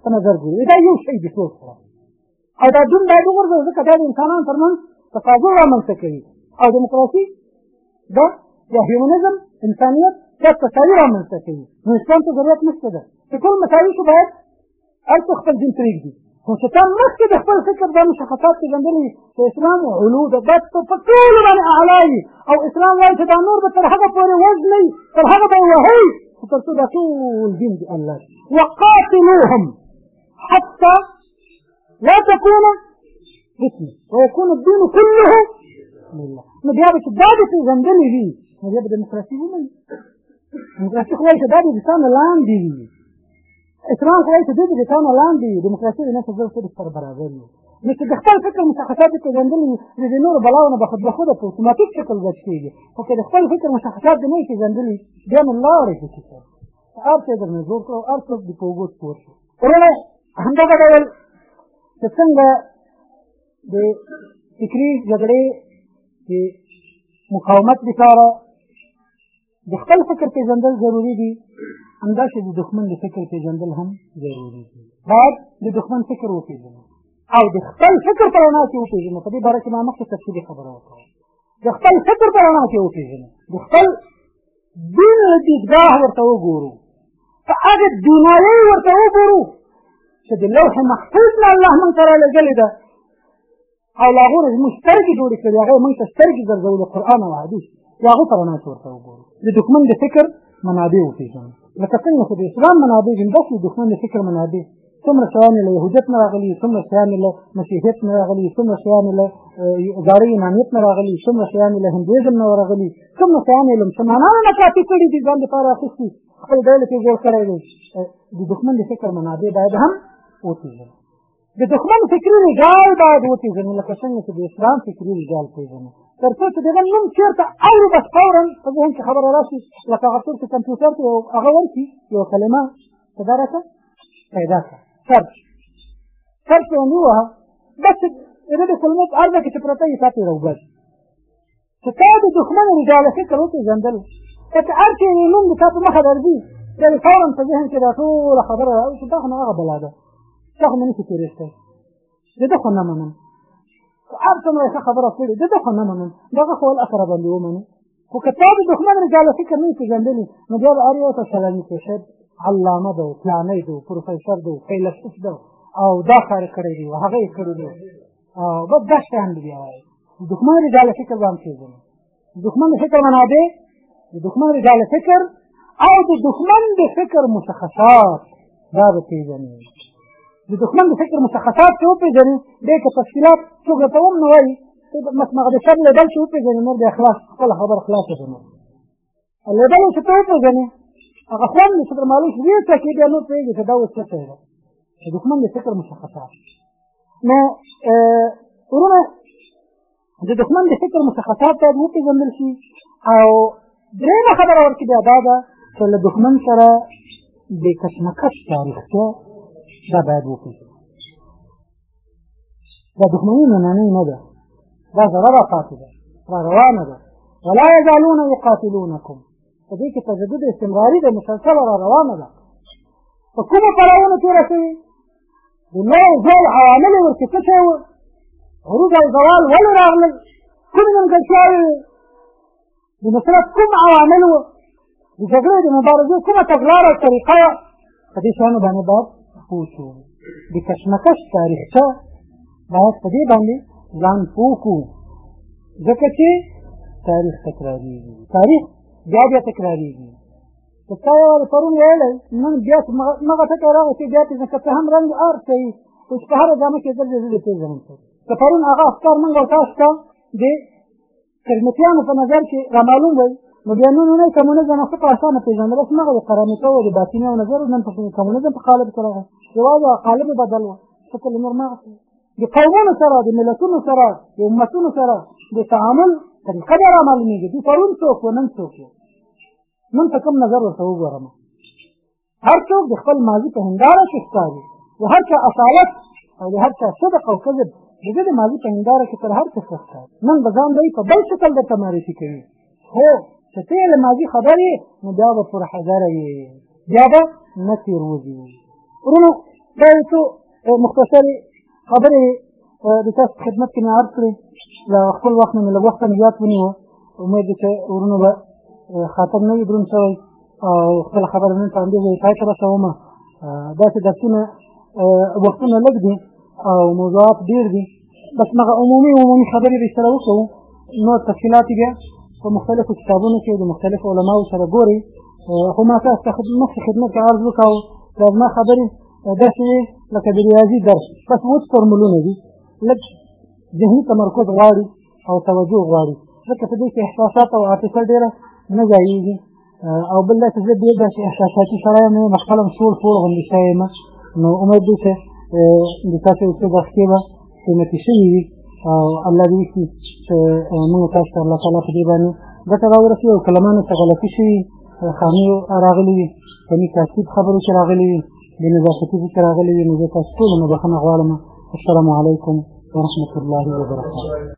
په نظر ګوري دا یو شی دی ټول سره او دا دین باید وغورځوو ځکه دا د انسانانو تر منځ تقاضا رامنځته کوي او دیموکراسي دا د هیومنزم انسانیت دا تساوي رامنځته کوي نو اسلام ته ضرورت نشته ده چې ټول مساوي شو باید هلته خپل دین پرېږدي خو چې تا مخکې د خپل فکر دا مشخصات پېژندلي چې اسلام علو د بد په په ټولو باندې اعلی وي او اسلام وایي چې دا نور به تر هغه پورې وژنئ تر هغه به یې وهئ چې تر څو دا ټول دین د الله وقاتلوهم حتی لا تكون فتنه ويكون الدين كله لله نو بیا به چې دا د پېژندلې وي نو بیا به دیموکراسي ومني دیموکراسي خدای چې دا د اسلام نه لاندې وي اسلام خدای چې دوی د اسلام نه لاندې وي دیموکراسي د نسل زر سره سره برابر وي نو چې د خپل فکر مشخصات یې پېژندلي وي نو د نورو بلاو نه به خود به خوده په اتوماتیک شکل ګډ کېږي خو که د خپل فکر مشخصات دې نه وي پېژندلي بیا نو لارې پکې کوي هر څه درنه جوړ کړو هر څوک د په اوږو سپور شو وروڼه همدغه ډول چې څنګه د فکري جګړې د مقاومت لپاره د خپل فکر پېژندل ضروري دي همداسې د دښمن د فکر پېژندل هم ضروري دي باید د دښمن فکر وپېژنو او د خپل فکر په رڼا کې وپېژنو په دې باره کې ما مخکې تفصیلي خبره وکړه د خپل فکر په رڼا کې وپېژنو د خپل دین له دیدګاه ورته وګورو په هغه دنیایي ورته وګورو چې د لوح محفوظ نه الله مونږ ته رالیږلې ده او له هغو نه زموږ سترګې جوړې کړې هغه مونږ ته سترګې ګرځولې قرآن او حدیث د هغو په رڼا کې ورته وګورو د دښمن د فکر منابع وپېژنو لکه څنګه چې د اسلام منابع دي داسې د دښمن د فکر منابع څومره شیان له یهودیت نه راغلي څومره شیان له مسیحیت نه راغلي څومره شیان له ادارې ایمانیت نه راغلي څومره شیان له هندویزم نه راغلي څومره شیان له مسلمانانو نه کاپي کړي دي ځان لپاره اخیستي خپل ځای لکې جوړ کړی دی د دښمن د فکر منابع باید هم وپېژنو د دښمن فکري رجال باید وپېژنو لکه څنګه چې د اسلام فکري رجال پېژنو تر څو چې دغه نوم چېرته اورو بس فورا په ذهن کې خبره راشي لکه هغه څوک چې کمپیوټر کې هغه ورکړي یوه کلمه څه دا راته پیدا کړه سرچ سرچ یې ووهه بس د دې کلمې په عرضه کې چې پرته یې ساتي راوباسي چې تا د دښمن رجال فکر وکړي ځندل ته چې هر چېرې نوم د تا په مخه درځي بیا یې فورا په ذهن کې دا ټوله خبره راوځي دا خو نو هغه بلا ده دا خو مې نشي تېرېستی د ده خو نه منم که هر څومره ښه خبره کړې د ده خو نه منم دغه خو ول اثر باندې ومنم خو که تا د دښمن رجال فکر نه پېژندلي نو بیا به هر یو ته سلامي کې شاید علامه ده پلانی ده پروفیسر ده فیلسوف ده او دا کار کړی دی هغه یې کړی دی او بس دا شیان بیا وایي دښمن رجال فکر به هم پېژني دښمن د فکر منابع د دښمن رجال فکر او د دښمن د فکر مشخصات دا به پېژني د دښمن د فکر مشخصات چې وپېژني دی که تفصیلات څوک درته هم نه وایي مخمغه د شر له بل چې وپېژني نور بیا خلاص خپله خبره خلاصه شي لوبلې چې ته وپېژنې هغه خوند دې چې پر مالي شي ډېر څه کې بیا نور پوهېږي چې دا اوس څه شی ده د دښمن د فکر مشخصه نو وروڼه د دښمن د فکر مشخصات باید وپېژندل شي او درېیمه خبره ورکې بیا دا ده چې له دښمن سره د کشمکش تاریخچه دا باید وپېژنو دا دښمني نننۍ نه ده دا زړه را پاتې ده را روانه ده ولا یزالون یقاتلونکم په دې کې تجدد استمراري ده مسلسله را روانه ده په کومو پړاوونو تېره شوې د نوو ځای عوامل یې ورکې څه شی وو عروج او زوال ولې راغلل کومې نیمګړتیاوې وې د مصرف کوم عوامل و د جګړې د مبارزې کومه تګلاره او طریقه وه په دې شیانو باندې باید پوه شو د کشمکش تاریخچه باید په دې باندې ځان پوه کړو ځکه چې تاریخ تکرارېږي تاریخ بیا بیا تکرارېږي که تا یوازې پرون ویلی نن بیا مغه ټکی راغی چې بیا پېژنم که څه هم رنګ ار کوي خو چې په هره جامه کېدل د زړه پېژنم که پرون هغه افکار مونږ او تاسو ته د کرمتیانو په نظر کې رامعلوم وای نو بیا نن نه کمونیزم خو په اسانه پیژندل اوس مغه کرامته او د باطنی او نظر نن په کمونیزم په قالب سره یوازې قالب بدل و شکل نور ما د قومونو سره د ملتونو سره د امتونو سره د تعامل طریقه به رامعلومېږي دوی پرون څوک و نن څوک و نن ته کوم نظر ورته وګورم هر څوک د خپل ماضي په هنداره کې ښکاري د هر چا اصالت او د هر چا صدق او کذب د ده د ماضي په هنداره کې تر هر څه ښه ښکاري نن به ځان دی په بل شکل درته معرفي کوي هو چې ته له ماضي خبر یې نو بیا به پر حذره یې بیا به نه تېروځي وروڼو دا یو څو مختصرې خبرې د تاسو په خدمت کې مې عرض کړې له خپل وخت نه مې لږ وخت هم زیات ونیو امید دی چې ورونو به خاطر نه وي دروند شوی او خپله خبره نن په همدې ځای پای ته رسوم داسې درسونه وختونه لږ دي او موضوعات ډېر دي بس مغه عمومي عمومي خبرې به سره وکړو نو تفصیلات بیا په مختلفو کتابونو کې د مختلفو علماو سره ګوري خو ما تاسو ته مخکې خدمت عرض وکړو دا زما خبرې داسې لکه د ریاضي درس بس وچ فورمولونه دي لږ ذهني تمرکز غواړي او توجه غواړي ځکه په دې کې احساسات او عاطفه ډېره نه ځایېږي او بل دا چې زه ډېر داسې احساساتي سړی یم یم خپله هم سوړ پوړ غوندې شی یم نو امید دی چې د تاسو استاد اخکې به قیمتي شوي وي او الله دې وکړي چې موږ تاسو ته الله تعالی په دې باندې ګټه راورسوي او کلمانو څه غلطي شوي خامي راغلي وي کمي تاثیر خبرو کې راغلي وي بې نظافتي کې راغلي وي نو زه تاسو ټولو نه بخښنه غواړم السلام علیکم ورحمة الله وبرکاته